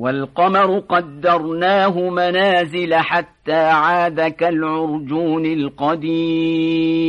والقمر قدرناه منازل حتى عاد كالعرجون القديم.